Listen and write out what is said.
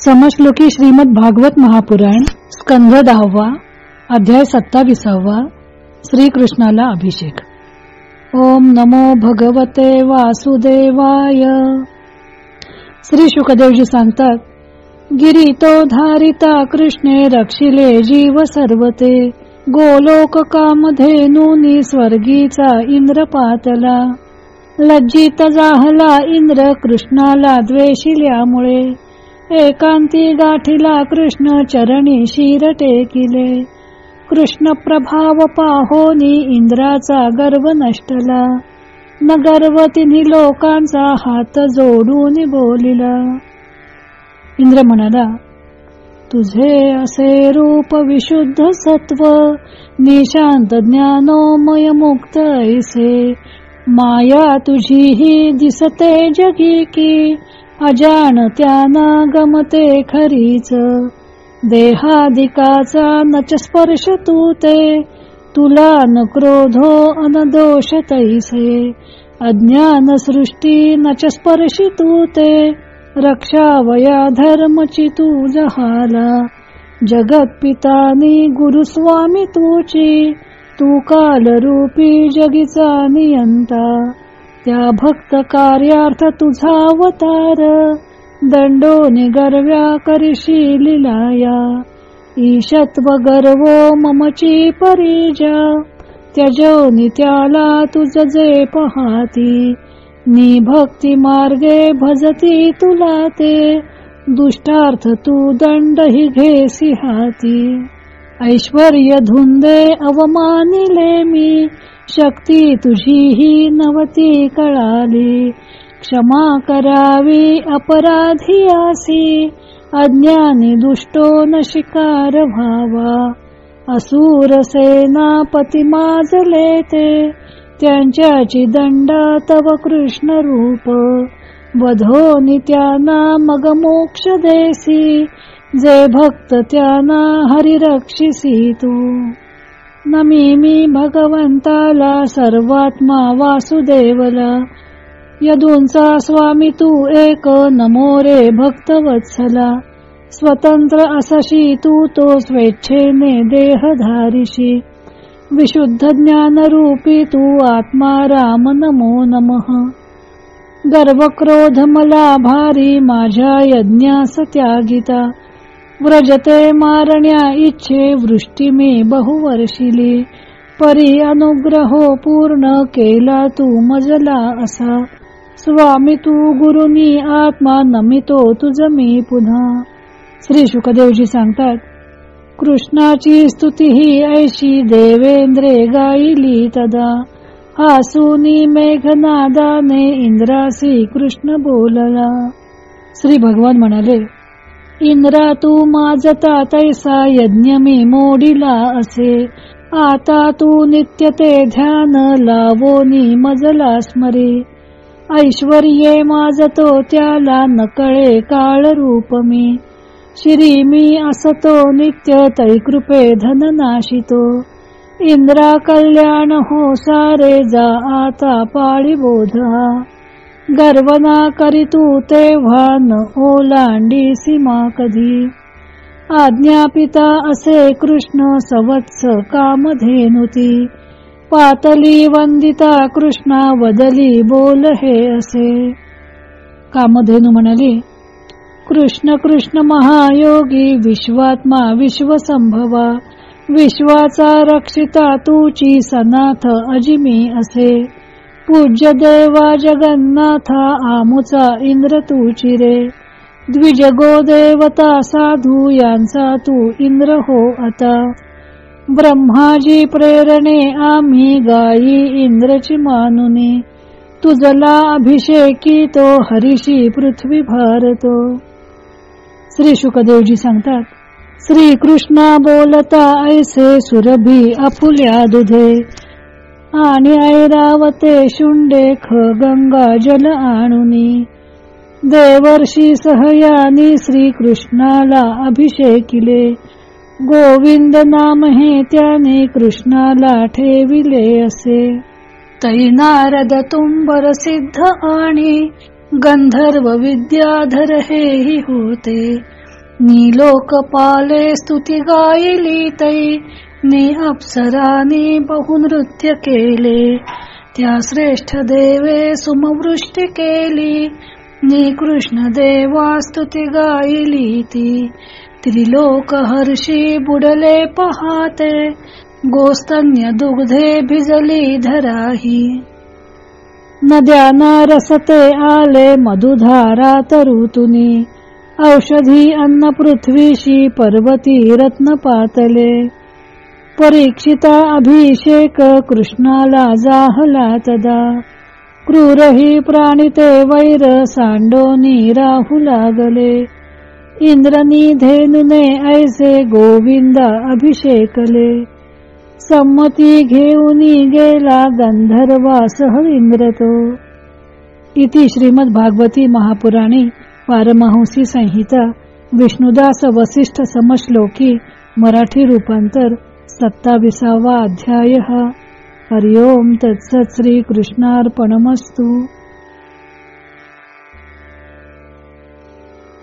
समश्लोकी श्रीमद भागवत महापुराण स्कंध दहावा अध्याय सत्ताविसावा श्रीकृष्णाला अभिषेक. ओम नमो भगवते वासुदेवाय. श्री शुकदेवजी सांगतात गिरी तो धारिता कृष्णे रक्षिले जीव सर्वते गोलोक कामधेनुनी स्वर्गीचा इंद्र लज्जित जाहला इंद्र कृष्णाला द्वेषिल्यामुळे एकांती गाठीला कृष्ण चरणी शिर टेकिले कृष्ण प्रभाव पाहोनी इंद्राचा गर्व नष्टला. न गर्व तिन्ही लोकांचा हात जोडून बोलिला. इंद्र म्हणाला तुझे असे रूप विशुद्ध सत्व निशांत ज्ञानोमय मुक्त ऐसे. माया तुझी ही दिसते जगी की. अजान त्यांना गमते खरीच. देहादिकाचा नच स्पर्श तू ते. तुला न क्रोधो अनदोष तैसे. अज्ञान सृष्टी नच स्पर्शी तू. ते रक्षावया धर्मची तू जहाला. जगत पितानी गुरुस्वामी तुची. तू कालरूपी जगीचा नियंता. त्या भक्त कार्यार्थ तुझा अवतार. दंडो गर्व्या करिशी लिलाया. ईशत्व गर्वो ममची परिजा. त्यजो त्याला तुझ जे पहाती. नी भक्ती मार्गे भजती तुला ते. दुष्टार्थ तू दंड ही घेसी हाती. ऐश्वर धुंदे अवमानिले मी शक्ती तुझी ही नवती कळाली. क्षमा करावी अपराधी आसी अज्ञानी दुष्टो न शिकार व्हावा. असुर सेनापती माजले ते त्यांच्याची दंडा तव कृष्ण रूप वधो नित्याना मग मोक्ष देसी जे भक्त त्यांना हरिरक्षिसी तू. नमी मी भगवंताला सर्वात्मा वासुदेवला. यदूंचा स्वामी तू एक नमो रे भक्तवत्सला. स्वतंत्र असशी तू तो स्वेच्छेने देह धारिशी विशुद्ध ज्ञान रूपी तू आत्मा राम नमो नमः. गर्वक्रोध मला भारी माझ्या यज्ञास त्यागिता. व्रजते मारण्या इच्छे वृष्टी मी बहुवर्षिली. परी अनुग्रहो पूर्ण केला तू मजला असा. स्वामी तू गुरुनी आत्मा नमितो तुझ मी पुन्हा. श्री शुकदेवजी सांगतात कृष्णाची स्तुती ही ऐशी देवेंद्रे गायली तदा. हासुनी मेघनादाने इंद्रासी कृष्ण बोलला. श्री भगवान म्हणाले इंद्रा तू माझता तैसा यज्ञ मी मोडीला असे. आता तू नित्य ते ध्यान लावोनी मजला स्मरी. ऐश्वर्ये माजतो त्याला नकळे काळ रूप मी श्री मी असतो नित्य तै कृपे धन नाशितो. इंद्रा कल्याण हो सारे जा आता पाळी बोधा गर्वना करी तू तेव्हा न ओलांडी सीमा कधी. आज्ञापिता असे कृष्ण सवत्स कामधेनुती. पातली वंदिता कृष्णा वदली बोल हे असे. कामधेनु म्हणाली कृष्ण कृष्ण महायोगी विश्वात्मा विश्वसंभवा. विश्वाचा रक्षिता तुची सनाथ अजिमी असे. पूज्य देवा जगन्नाथा आमुचा इंद्र तुची रे द्विजगो देवता साधू यांचा तू इंद्र हो आता. ब्रह्माजी प्रेरणे आम्ही गायी इंद्रची मानुनी. तुझला अभिषेकी तो हरिशी पृथ्वी भारतो. श्री शुकदेवजी सांगतात श्री कृष्णा बोलता ऐसे सुरभी अपुल्या दुधे. आणि ऐरावते शुंडे ख गंगा जल आणुनी. देवर्षी सहयानी श्री कृष्णाला अभिषेकिले. गोविंद नाम हे त्याने कृष्णाला ठेविले असे. तै नारद तुंबर सिद्ध आणि गंधर्व विद्याधर हेही होते. मी लोकपाले स्तुती गायली तै नी अप्सरानी बहुनृत्य केले त्या श्रेष्ठ देवे सुमवृष्टी केली नी कृष्ण देवा स्तुती गायली ती त्रिलोक हर्षी बुडले पहाते गोस्तन्य दुग्धे भिजली धराही नद्याना रसते आले मधुधारा तरुतुनी औषधी अन्न पृथ्वीशी पर्वती रत्न पातले परीक्षिता अभिषेक कृष्णाला जाहला तदा. क्रूरही प्राणिते वैर सांडोनी राहू लागले. इंद्रनी धेनुने ऐसे गोविंदा अभिषेकले. संमती घेऊनी गेला गंधर्वासह इंद्र तो इति श्रीमद भागवती महापुराणी पारमहंसी संहिता विष्णुदास वसिष्ठ समश्लोकी मराठी रूपांतर सत्ताविसावा अध्याय. हरिओम तत्सत श्री कृष्णार्पणमस्तू